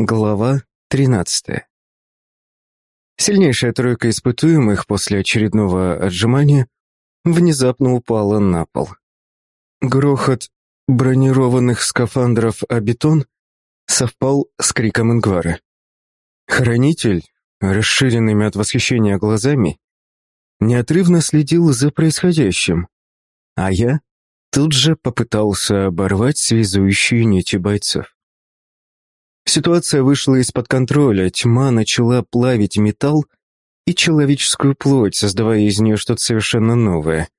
Глава 13. Сильнейшая тройка испытуемых после очередного отжимания внезапно упала на пол. Грохот бронированных скафандров о бетон совпал с криком Ингвара. Хранитель, расширенными от восхищения глазами, неотрывно следил за происходящим, а я тут же попытался оборвать связующие нити бойцов. Ситуация вышла из-под контроля, тьма начала плавить металл и человеческую плоть, создавая из нее что-то совершенно новое.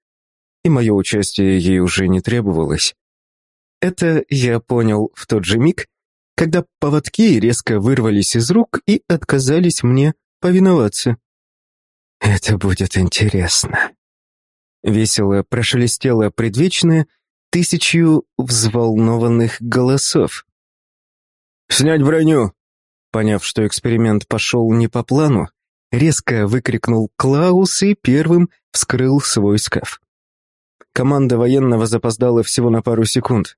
И мое участие ей уже не требовалось. Это я понял в тот же миг, когда поводки резко вырвались из рук и отказались мне повиноваться. «Это будет интересно», — весело прошелестело предвечное тысячу взволнованных голосов. «Снять броню!» Поняв, что эксперимент пошел не по плану, резко выкрикнул Клаус и первым вскрыл свой скаф. Команда военного запоздала всего на пару секунд.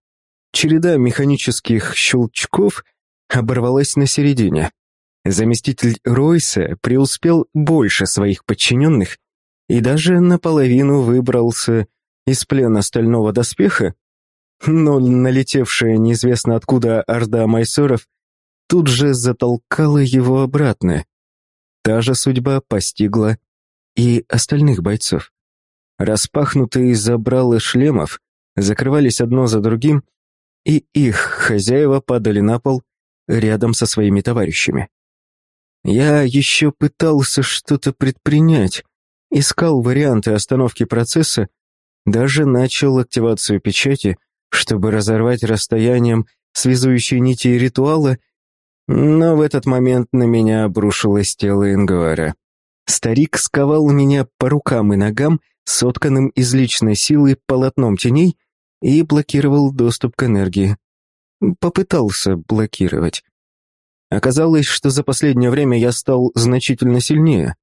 Череда механических щелчков оборвалась на середине. Заместитель Ройса преуспел больше своих подчиненных и даже наполовину выбрался из плена стального доспеха, но налетевшая неизвестно откуда орда майсоров тут же затолкала его обратно. Та же судьба постигла и остальных бойцов. Распахнутые забралы шлемов закрывались одно за другим, и их хозяева падали на пол рядом со своими товарищами. Я еще пытался что-то предпринять, искал варианты остановки процесса, даже начал активацию печати — чтобы разорвать расстоянием связующие нити ритуала, но в этот момент на меня обрушилось тело Ингвара. Старик сковал меня по рукам и ногам, сотканным из личной силы полотном теней, и блокировал доступ к энергии. Попытался блокировать. Оказалось, что за последнее время я стал значительно сильнее.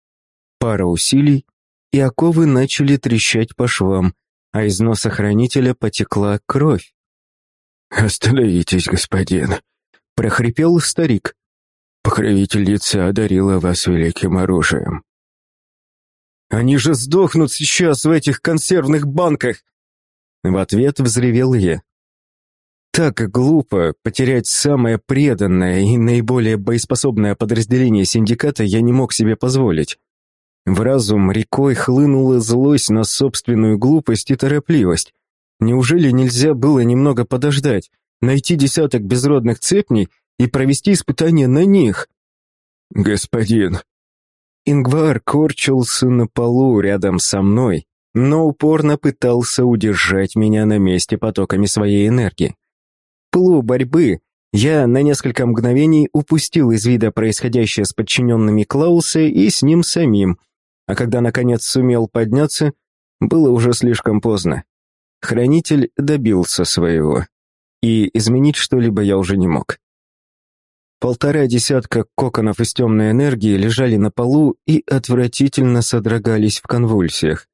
Пара усилий, и оковы начали трещать по швам, а из носа хранителя потекла кровь. «Остановитесь, господин», — прохрипел старик. «Покровительница одарила вас великим оружием». «Они же сдохнут сейчас в этих консервных банках!» В ответ взревел я. Так глупо потерять самое преданное и наиболее боеспособное подразделение синдиката я не мог себе позволить. В разум рекой хлынула злость на собственную глупость и торопливость. Неужели нельзя было немного подождать, найти десяток безродных цепней и провести испытания на них? «Господин!» Ингвар корчился на полу рядом со мной, но упорно пытался удержать меня на месте потоками своей энергии. В пылу борьбы я на несколько мгновений упустил из вида происходящее с подчиненными Клауса и с ним самим, а когда, наконец, сумел подняться, было уже слишком поздно. Хранитель добился своего, и изменить что-либо я уже не мог. Полтора десятка коконов из темной энергии лежали на полу и отвратительно содрогались в конвульсиях.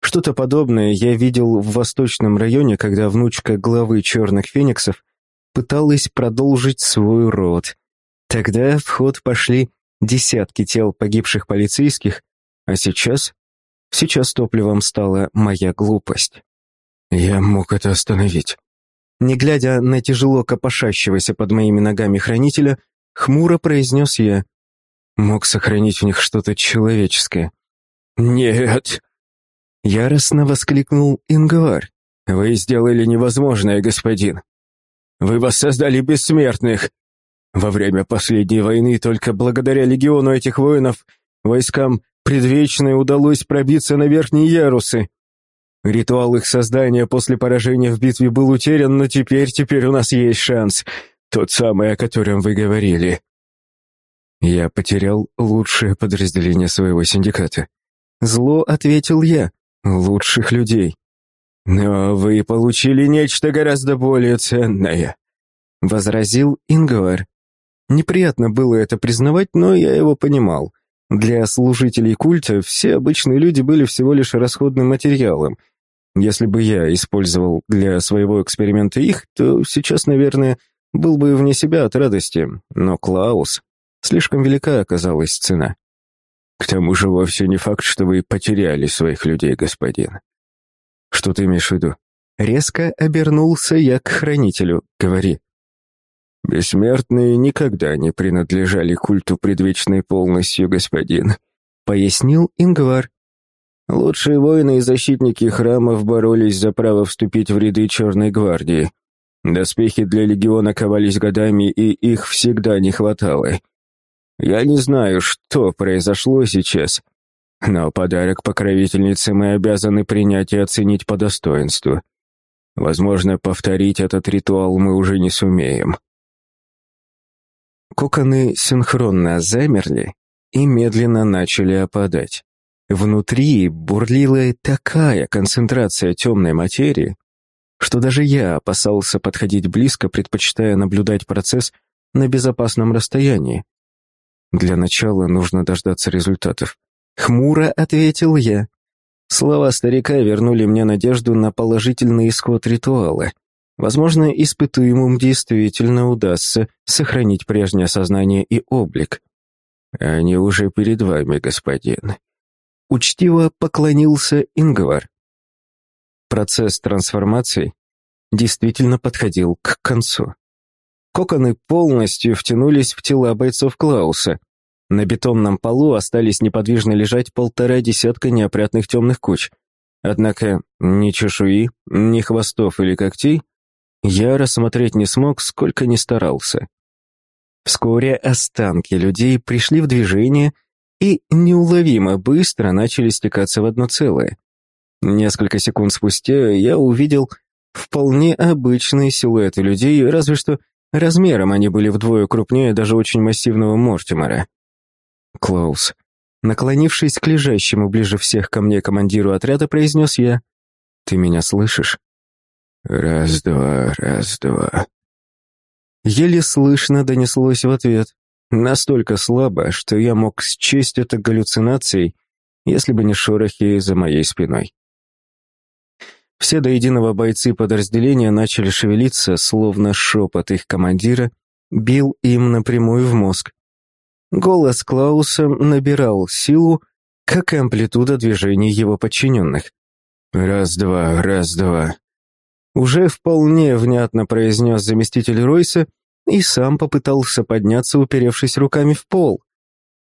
Что-то подобное я видел в восточном районе, когда внучка главы черных фениксов пыталась продолжить свой род. Тогда в ход пошли десятки тел погибших полицейских, а сейчас? Сейчас топливом стала моя глупость. Я мог это остановить. Не глядя на тяжело копошащегося под моими ногами хранителя, хмуро произнес я. Мог сохранить в них что-то человеческое. «Нет!» Яростно воскликнул Ингвар. «Вы сделали невозможное, господин. Вы воссоздали бессмертных. Во время последней войны только благодаря легиону этих воинов, войскам Предвечной удалось пробиться на верхние ярусы. Ритуал их создания после поражения в битве был утерян, но теперь, теперь у нас есть шанс. Тот самый, о котором вы говорили. Я потерял лучшее подразделение своего синдиката. Зло ответил я. Лучших людей. Но вы получили нечто гораздо более ценное. Возразил Ингвар. Неприятно было это признавать, но я его понимал. Для служителей культа все обычные люди были всего лишь расходным материалом. Если бы я использовал для своего эксперимента их, то сейчас, наверное, был бы вне себя от радости, но Клаус... Слишком велика оказалась цена. К тому же вовсе не факт, что вы потеряли своих людей, господин. Что ты имеешь в виду? Резко обернулся я к хранителю. Говори. Бессмертные никогда не принадлежали культу предвечной полностью, господин, пояснил Ингвар. Лучшие воины и защитники храмов боролись за право вступить в ряды Черной гвардии. Доспехи для легиона ковались годами, и их всегда не хватало. Я не знаю, что произошло сейчас, но подарок покровительнице мы обязаны принять и оценить по достоинству. Возможно, повторить этот ритуал мы уже не сумеем. Коконы синхронно замерли и медленно начали опадать. Внутри бурлила такая концентрация темной материи, что даже я опасался подходить близко, предпочитая наблюдать процесс на безопасном расстоянии. Для начала нужно дождаться результатов. Хмуро ответил я. Слова старика вернули мне надежду на положительный исход ритуала. Возможно, испытуемым действительно удастся сохранить прежнее сознание и облик. Они уже перед вами, господин. Учтиво поклонился Ингвар. Процесс трансформации действительно подходил к концу. Коконы полностью втянулись в тела бойцов Клауса. На бетонном полу остались неподвижно лежать полтора десятка неопрятных темных куч. Однако ни чешуи, ни хвостов или когтей я рассмотреть не смог, сколько ни старался. Вскоре останки людей пришли в движение и неуловимо быстро начали стекаться в одно целое. Несколько секунд спустя я увидел вполне обычные силуэты людей, разве что Размером они были вдвое крупнее даже очень массивного Мортимера. Клаус, наклонившись к лежащему ближе всех ко мне командиру отряда, произнес я. «Ты меня слышишь?» «Раз-два, раз-два». Еле слышно донеслось в ответ. Настолько слабо, что я мог счесть это галлюцинацией, если бы не шорохи за моей спиной. Все до единого бойцы подразделения начали шевелиться, словно шепот их командира бил им напрямую в мозг. Голос Клауса набирал силу, как и амплитуда движений его подчиненных. «Раз-два, раз-два», уже вполне внятно произнес заместитель Ройса и сам попытался подняться, уперевшись руками в пол.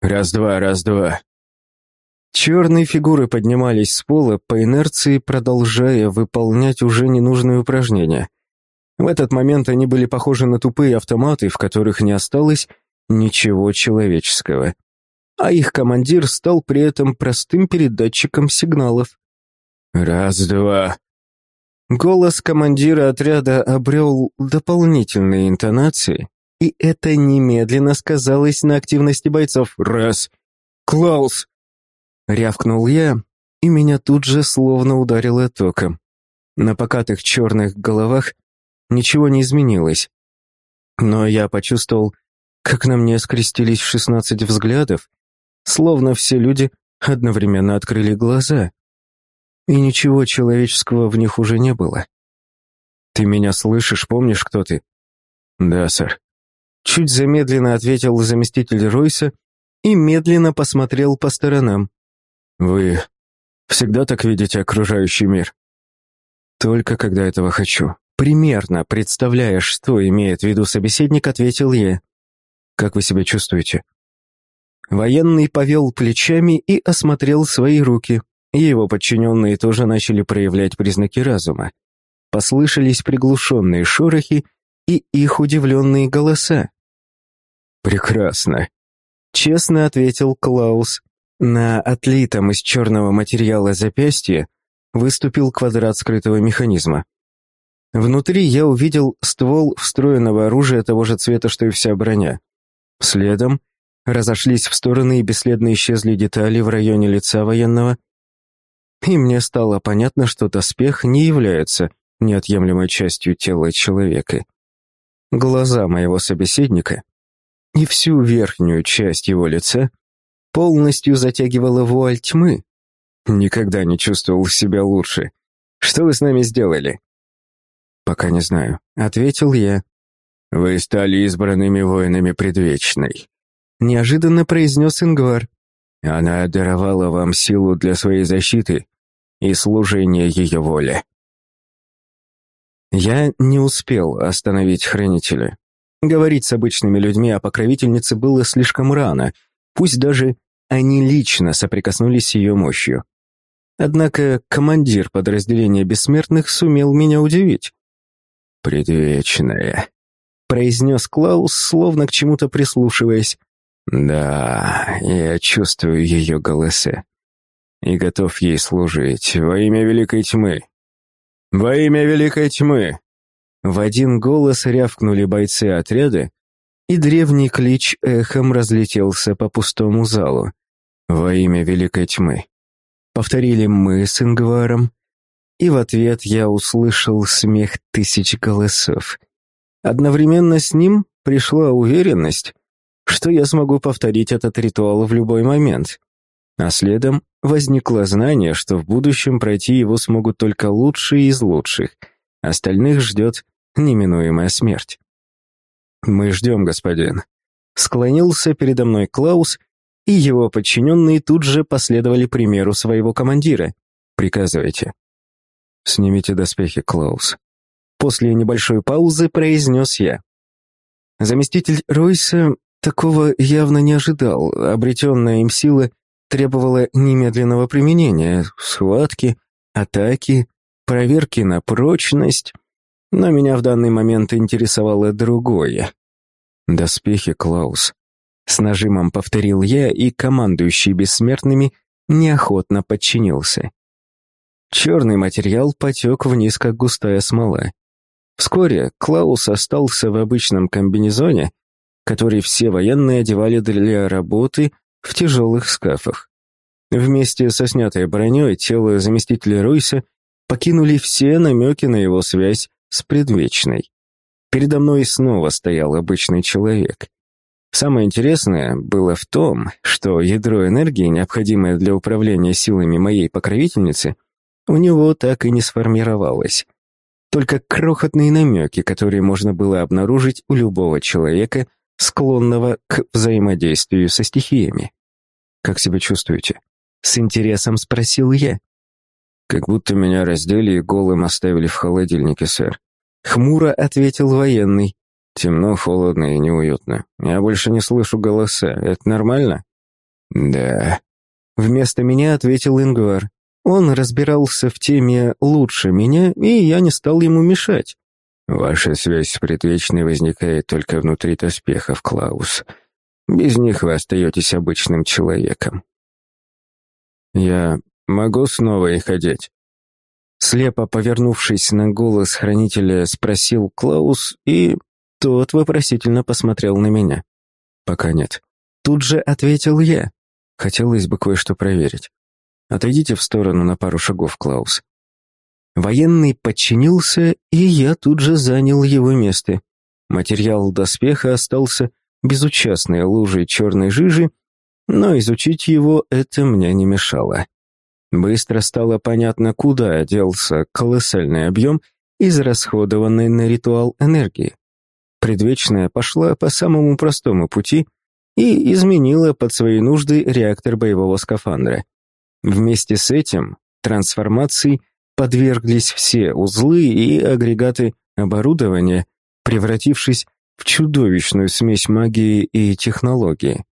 «Раз-два, раз-два», Черные фигуры поднимались с пола по инерции, продолжая выполнять уже ненужные упражнения. В этот момент они были похожи на тупые автоматы, в которых не осталось ничего человеческого. А их командир стал при этом простым передатчиком сигналов. «Раз-два». Голос командира отряда обрел дополнительные интонации, и это немедленно сказалось на активности бойцов. «Раз». «Клаус!» Рявкнул я, и меня тут же словно ударило током. На покатых черных головах ничего не изменилось. Но я почувствовал, как на мне скрестились шестнадцать взглядов, словно все люди одновременно открыли глаза. И ничего человеческого в них уже не было. «Ты меня слышишь, помнишь, кто ты?» «Да, сэр». Чуть замедленно ответил заместитель Ройса и медленно посмотрел по сторонам. Вы всегда так видите окружающий мир? Только когда этого хочу. Примерно представляя, что имеет в виду собеседник, ответил я. Как вы себя чувствуете? Военный повел плечами и осмотрел свои руки. Его подчиненные тоже начали проявлять признаки разума. Послышались приглушенные шорохи и их удивленные голоса. «Прекрасно», — честно ответил Клаус. На отлитом из черного материала запястье выступил квадрат скрытого механизма. Внутри я увидел ствол встроенного оружия того же цвета, что и вся броня. Следом разошлись в стороны и бесследно исчезли детали в районе лица военного, и мне стало понятно, что доспех не является неотъемлемой частью тела человека. Глаза моего собеседника и всю верхнюю часть его лица полностью затягивала вуаль тьмы. Никогда не чувствовал себя лучше. Что вы с нами сделали? Пока не знаю, ответил я. Вы стали избранными воинами предвечной. Неожиданно произнес Ингвар. Она даровала вам силу для своей защиты и служения ее воле. Я не успел остановить хранителя. Говорить с обычными людьми о покровительнице было слишком рано, пусть даже они лично соприкоснулись с ее мощью. Однако командир подразделения бессмертных сумел меня удивить. «Предвечная», — произнес Клаус, словно к чему-то прислушиваясь. «Да, я чувствую ее голосы и готов ей служить во имя Великой Тьмы. Во имя Великой Тьмы!» В один голос рявкнули бойцы отряда, и древний клич эхом разлетелся по пустому залу. «Во имя Великой Тьмы!» Повторили мы с Ингваром, и в ответ я услышал смех тысяч голосов. Одновременно с ним пришла уверенность, что я смогу повторить этот ритуал в любой момент. А следом возникло знание, что в будущем пройти его смогут только лучшие из лучших, остальных ждет неминуемая смерть. «Мы ждем, господин», — склонился передо мной Клаус, и его подчиненные тут же последовали примеру своего командира. «Приказывайте». «Снимите доспехи, Клаус». После небольшой паузы произнес я. Заместитель Ройса такого явно не ожидал. Обретенная им сила требовала немедленного применения, схватки, атаки, проверки на прочность. Но меня в данный момент интересовало другое. «Доспехи, Клаус», с нажимом повторил я, и командующий бессмертными неохотно подчинился. Черный материал потек вниз, как густая смола. Вскоре Клаус остался в обычном комбинезоне, который все военные одевали для работы в тяжелых скафах. Вместе со снятой броней тело заместителя Ройса покинули все намеки на его связь с предвечной. Передо мной снова стоял обычный человек. Самое интересное было в том, что ядро энергии, необходимое для управления силами моей покровительницы, у него так и не сформировалось. Только крохотные намеки, которые можно было обнаружить у любого человека, склонного к взаимодействию со стихиями. «Как себя чувствуете?» — с интересом спросил я. «Как будто меня раздели и голым оставили в холодильнике, сэр». Хмуро ответил военный. Темно, холодно и неуютно. Я больше не слышу голоса. Это нормально? Да. Вместо меня ответил Ингвар. Он разбирался в теме лучше меня, и я не стал ему мешать. Ваша связь с предвечной возникает только внутри доспехов, Клаус. Без них вы остаетесь обычным человеком. Я могу снова их одеть? Слепо повернувшись на голос хранителя, спросил Клаус, и тот вопросительно посмотрел на меня. «Пока нет». Тут же ответил я. Хотелось бы кое-что проверить. Отойдите в сторону на пару шагов, Клаус. Военный подчинился, и я тут же занял его место. Материал доспеха остался безучастной лужей черной жижи, но изучить его это мне не мешало. Быстро стало понятно, куда делся колоссальный объем израсходованной на ритуал энергии. Предвечная пошла по самому простому пути и изменила под свои нужды реактор боевого скафандра. Вместе с этим трансформации подверглись все узлы и агрегаты оборудования, превратившись в чудовищную смесь магии и технологии.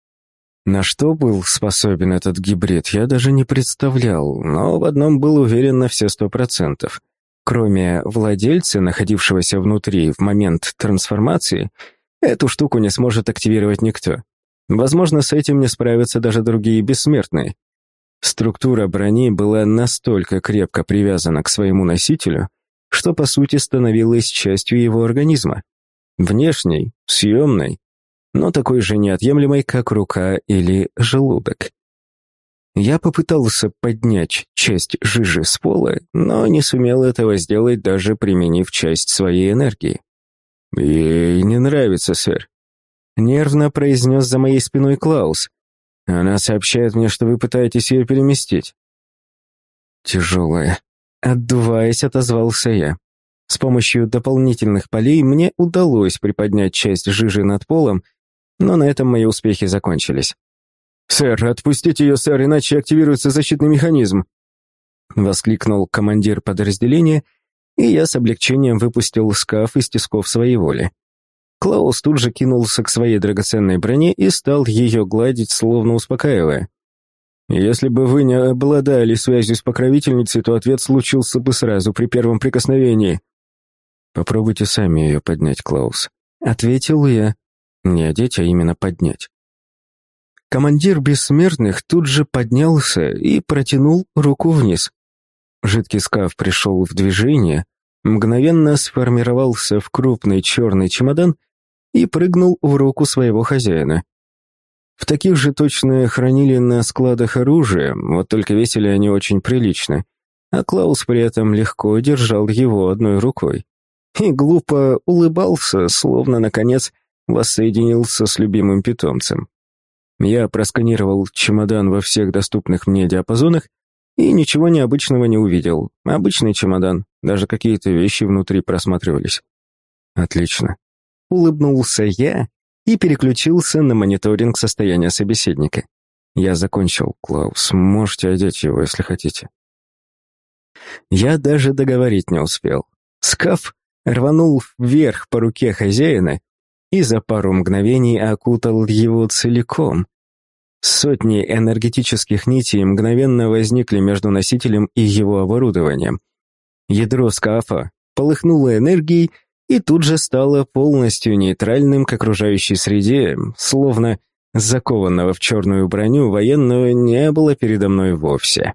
На что был способен этот гибрид, я даже не представлял, но в одном был уверен на все сто процентов. Кроме владельца, находившегося внутри в момент трансформации, эту штуку не сможет активировать никто. Возможно, с этим не справятся даже другие бессмертные. Структура брони была настолько крепко привязана к своему носителю, что по сути становилась частью его организма. Внешней, съемной, но такой же неотъемлемой, как рука или желудок. Я попытался поднять часть жижи с пола, но не сумел этого сделать, даже применив часть своей энергии. «Ей не нравится, сэр», — нервно произнес за моей спиной Клаус. «Она сообщает мне, что вы пытаетесь ее переместить». «Тяжелая», — отдуваясь, отозвался я. С помощью дополнительных полей мне удалось приподнять часть жижи над полом, но на этом мои успехи закончились. «Сэр, отпустите ее, сэр, иначе активируется защитный механизм!» Воскликнул командир подразделения, и я с облегчением выпустил скаф из тисков своей воли. Клаус тут же кинулся к своей драгоценной броне и стал ее гладить, словно успокаивая. «Если бы вы не обладали связью с покровительницей, то ответ случился бы сразу при первом прикосновении». «Попробуйте сами ее поднять, Клаус», — ответил я. Не одеть, а именно поднять. Командир бессмертных тут же поднялся и протянул руку вниз. Жидкий скаф пришел в движение, мгновенно сформировался в крупный черный чемодан и прыгнул в руку своего хозяина. В таких же точно хранили на складах оружие, вот только весили они очень прилично, а Клаус при этом легко держал его одной рукой. И глупо улыбался, словно, наконец, воссоединился с любимым питомцем. Я просканировал чемодан во всех доступных мне диапазонах и ничего необычного не увидел. Обычный чемодан, даже какие-то вещи внутри просматривались. Отлично. Улыбнулся я и переключился на мониторинг состояния собеседника. Я закончил, Клаус, можете одеть его, если хотите. Я даже договорить не успел. Скаф рванул вверх по руке хозяина и за пару мгновений окутал его целиком. Сотни энергетических нитей мгновенно возникли между носителем и его оборудованием. Ядро скафа полыхнуло энергией и тут же стало полностью нейтральным к окружающей среде, словно закованного в черную броню военного не было передо мной вовсе.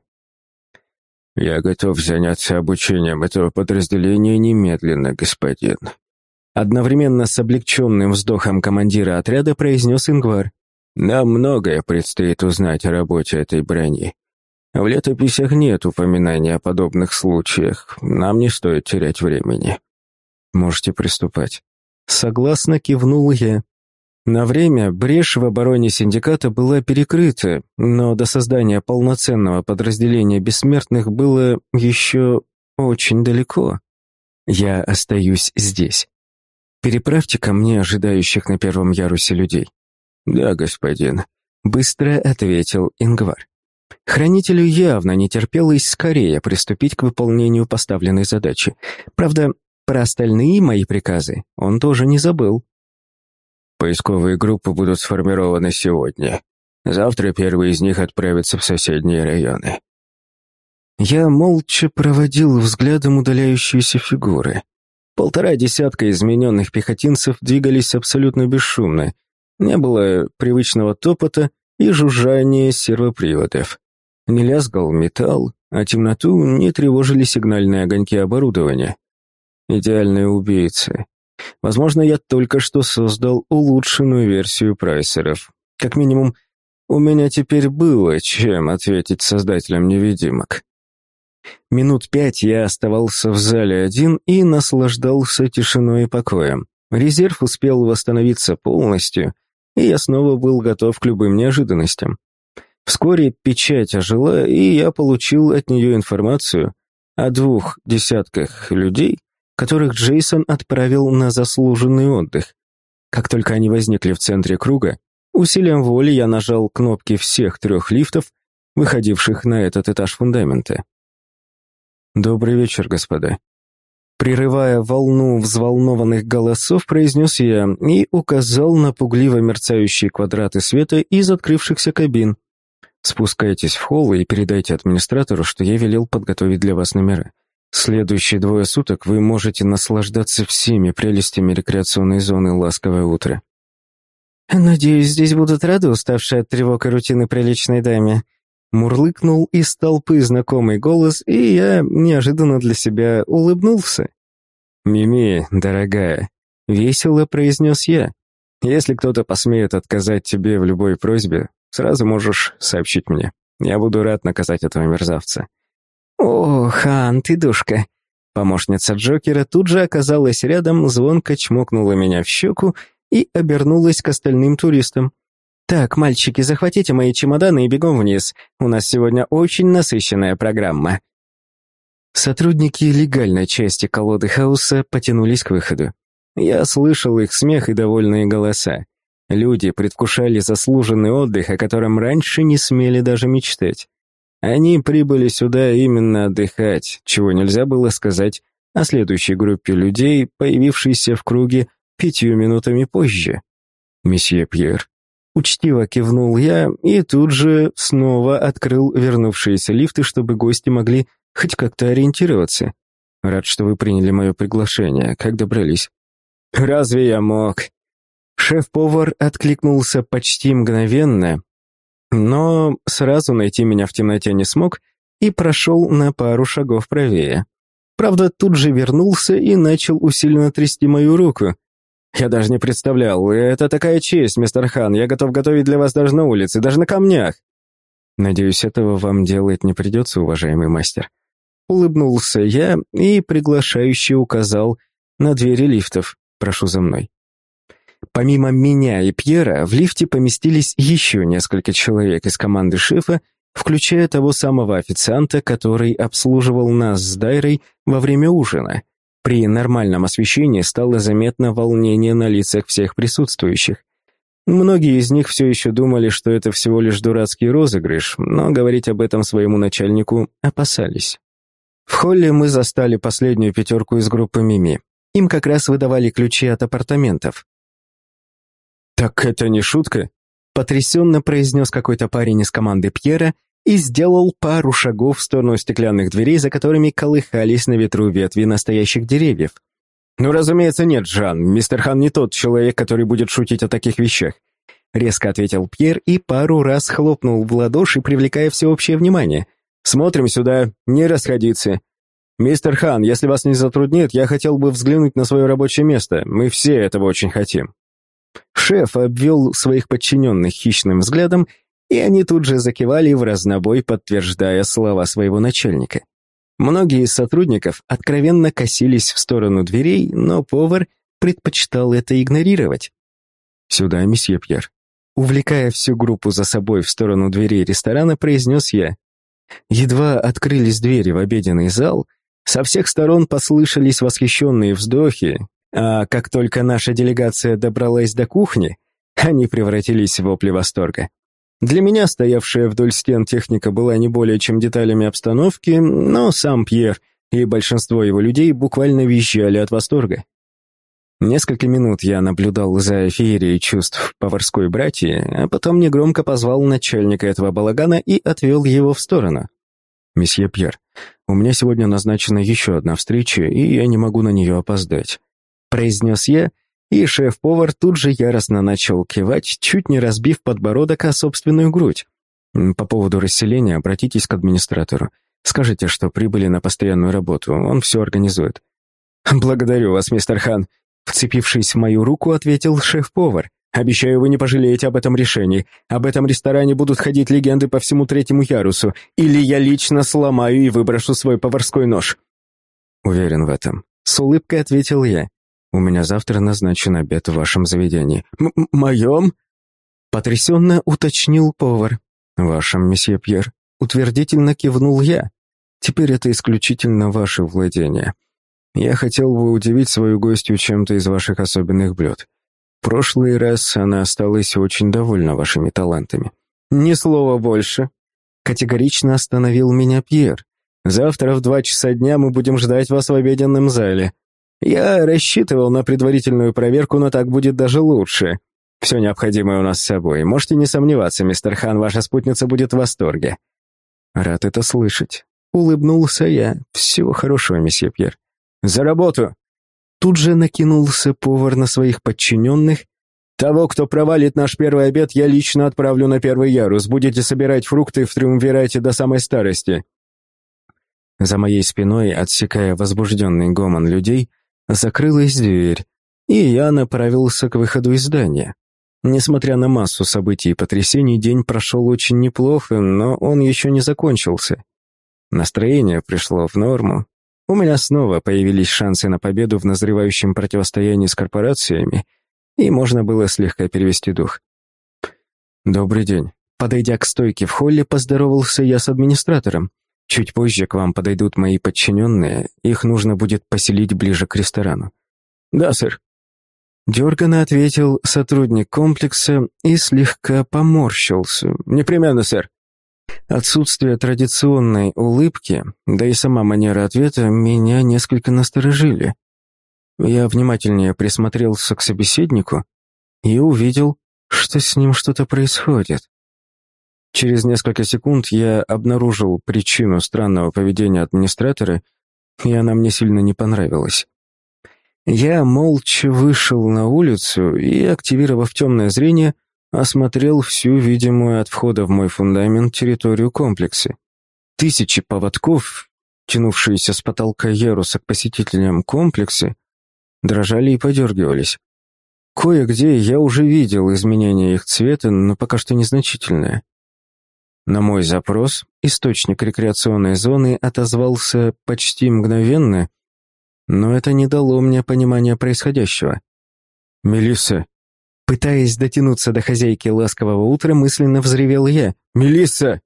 «Я готов заняться обучением этого подразделения немедленно, господин», Одновременно с облегченным вздохом командира отряда произнес Ингвар. «Нам многое предстоит узнать о работе этой брони. В летописях нет упоминания о подобных случаях. Нам не стоит терять времени». «Можете приступать». Согласно кивнул я. На время брешь в обороне синдиката была перекрыта, но до создания полноценного подразделения бессмертных было еще очень далеко. Я остаюсь здесь. Переправьте ко мне ожидающих на первом ярусе людей». «Да, господин», — быстро ответил Ингвар. Хранителю явно не терпелось скорее приступить к выполнению поставленной задачи. Правда, про остальные мои приказы он тоже не забыл. «Поисковые группы будут сформированы сегодня. Завтра первые из них отправятся в соседние районы». Я молча проводил взглядом удаляющиеся фигуры. Полтора десятка измененных пехотинцев двигались абсолютно бесшумно. Не было привычного топота и жужжания сервоприводов. Не лязгал металл, а темноту не тревожили сигнальные огоньки оборудования. Идеальные убийцы. Возможно, я только что создал улучшенную версию прайсеров. Как минимум, у меня теперь было чем ответить создателям невидимок. Минут пять я оставался в зале один и наслаждался тишиной и покоем. Резерв успел восстановиться полностью, и я снова был готов к любым неожиданностям. Вскоре печать ожила, и я получил от нее информацию о двух десятках людей, которых Джейсон отправил на заслуженный отдых. Как только они возникли в центре круга, усилием воли я нажал кнопки всех трех лифтов, выходивших на этот этаж фундамента. «Добрый вечер, господа». Прерывая волну взволнованных голосов, произнес я и указал на пугливо мерцающие квадраты света из открывшихся кабин. «Спускайтесь в холл и передайте администратору, что я велел подготовить для вас номера. Следующие двое суток вы можете наслаждаться всеми прелестями рекреационной зоны «Ласковое утро». «Надеюсь, здесь будут рады уставшие от тревог и рутины приличной даме», Мурлыкнул из толпы знакомый голос, и я неожиданно для себя улыбнулся. «Мими, дорогая», — весело произнес я. «Если кто-то посмеет отказать тебе в любой просьбе, сразу можешь сообщить мне. Я буду рад наказать этого мерзавца». «О, Хан, ты душка!» Помощница Джокера тут же оказалась рядом, звонко чмокнула меня в щеку и обернулась к остальным туристам. «Так, мальчики, захватите мои чемоданы и бегом вниз. У нас сегодня очень насыщенная программа». Сотрудники легальной части колоды хаоса потянулись к выходу. Я слышал их смех и довольные голоса. Люди предвкушали заслуженный отдых, о котором раньше не смели даже мечтать. Они прибыли сюда именно отдыхать, чего нельзя было сказать о следующей группе людей, появившейся в круге пятью минутами позже. «Месье Пьер». Учтиво кивнул я и тут же снова открыл вернувшиеся лифты, чтобы гости могли хоть как-то ориентироваться. Рад, что вы приняли мое приглашение. Как добрались? Разве я мог? Шеф-повар откликнулся почти мгновенно, но сразу найти меня в темноте не смог и прошел на пару шагов правее. Правда, тут же вернулся и начал усиленно трясти мою руку. «Я даже не представлял. Это такая честь, мистер Хан. Я готов готовить для вас даже на улице, даже на камнях». «Надеюсь, этого вам делать не придется, уважаемый мастер». Улыбнулся я и приглашающе указал на двери лифтов. «Прошу за мной». Помимо меня и Пьера, в лифте поместились еще несколько человек из команды шефа, включая того самого официанта, который обслуживал нас с Дайрой во время ужина. При нормальном освещении стало заметно волнение на лицах всех присутствующих. Многие из них все еще думали, что это всего лишь дурацкий розыгрыш, но говорить об этом своему начальнику опасались. В холле мы застали последнюю пятерку из группы Мими. Им как раз выдавали ключи от апартаментов. «Так это не шутка?» Потрясенно произнес какой-то парень из команды Пьера и сделал пару шагов в сторону стеклянных дверей, за которыми колыхались на ветру ветви настоящих деревьев. «Ну, разумеется, нет, Жан. Мистер Хан не тот человек, который будет шутить о таких вещах», резко ответил Пьер и пару раз хлопнул в ладоши, привлекая всеобщее внимание. «Смотрим сюда, не расходиться. Мистер Хан, если вас не затруднит, я хотел бы взглянуть на свое рабочее место. Мы все этого очень хотим». Шеф обвел своих подчиненных хищным взглядом, и они тут же закивали в разнобой, подтверждая слова своего начальника. Многие из сотрудников откровенно косились в сторону дверей, но повар предпочитал это игнорировать. «Сюда, месье Пьер». Увлекая всю группу за собой в сторону дверей ресторана, произнес я. Едва открылись двери в обеденный зал, со всех сторон послышались восхищенные вздохи, а как только наша делегация добралась до кухни, они превратились в вопли восторга. Для меня стоявшая вдоль стен техника была не более чем деталями обстановки, но сам Пьер и большинство его людей буквально визжали от восторга. Несколько минут я наблюдал за феерией чувств поварской братьи, а потом негромко позвал начальника этого балагана и отвел его в сторону. «Месье Пьер, у меня сегодня назначена еще одна встреча, и я не могу на нее опоздать произнес я, и шеф-повар тут же яростно начал кивать, чуть не разбив подбородок о собственную грудь. По поводу расселения обратитесь к администратору. Скажите, что прибыли на постоянную работу, он все организует. Благодарю вас, мистер Хан. Вцепившись в мою руку, ответил шеф-повар. Обещаю, вы не пожалеете об этом решении. Об этом ресторане будут ходить легенды по всему третьему ярусу. Или я лично сломаю и выброшу свой поварской нож. Уверен в этом. С улыбкой ответил я. У меня завтра назначен обед в вашем заведении». М «Моем?» Потрясенно уточнил повар. «Вашем, месье Пьер». Утвердительно кивнул я. «Теперь это исключительно ваше владение. Я хотел бы удивить свою гостью чем-то из ваших особенных блюд. Прошлый раз она осталась очень довольна вашими талантами». «Ни слова больше», — категорично остановил меня Пьер. «Завтра в два часа дня мы будем ждать вас в обеденном зале. Я рассчитывал на предварительную проверку, но так будет даже лучше. Все необходимое у нас с собой. Можете не сомневаться, мистер Хан, ваша спутница будет в восторге. Рад это слышать. Улыбнулся я. Всего хорошего, месье Пьер. За работу! Тут же накинулся повар на своих подчиненных. Того, кто провалит наш первый обед, я лично отправлю на первый ярус. Будете собирать фрукты в триумвирате до самой старости. За моей спиной, отсекая возбужденный гомон людей, Закрылась дверь, и я направился к выходу из здания. Несмотря на массу событий и потрясений, день прошел очень неплохо, но он еще не закончился. Настроение пришло в норму. У меня снова появились шансы на победу в назревающем противостоянии с корпорациями, и можно было слегка перевести дух. «Добрый день». Подойдя к стойке в холле, поздоровался я с администратором. Чуть позже к вам подойдут мои подчиненные, их нужно будет поселить ближе к ресторану». «Да, сэр». Дерганно ответил сотрудник комплекса и слегка поморщился. «Непременно, сэр». Отсутствие традиционной улыбки, да и сама манера ответа меня несколько насторожили. Я внимательнее присмотрелся к собеседнику и увидел, что с ним что-то происходит. Через несколько секунд я обнаружил причину странного поведения администратора, и она мне сильно не понравилась. Я молча вышел на улицу и, активировав темное зрение, осмотрел всю видимую от входа в мой фундамент территорию комплекса. Тысячи поводков, тянувшиеся с потолка яруса к посетителям комплекса, дрожали и подергивались. Кое-где я уже видел изменения их цвета, но пока что незначительное. На мой запрос источник рекреационной зоны отозвался почти мгновенно, но это не дало мне понимания происходящего. «Мелисса!» Пытаясь дотянуться до хозяйки ласкового утра, мысленно взревел я. «Мелисса!»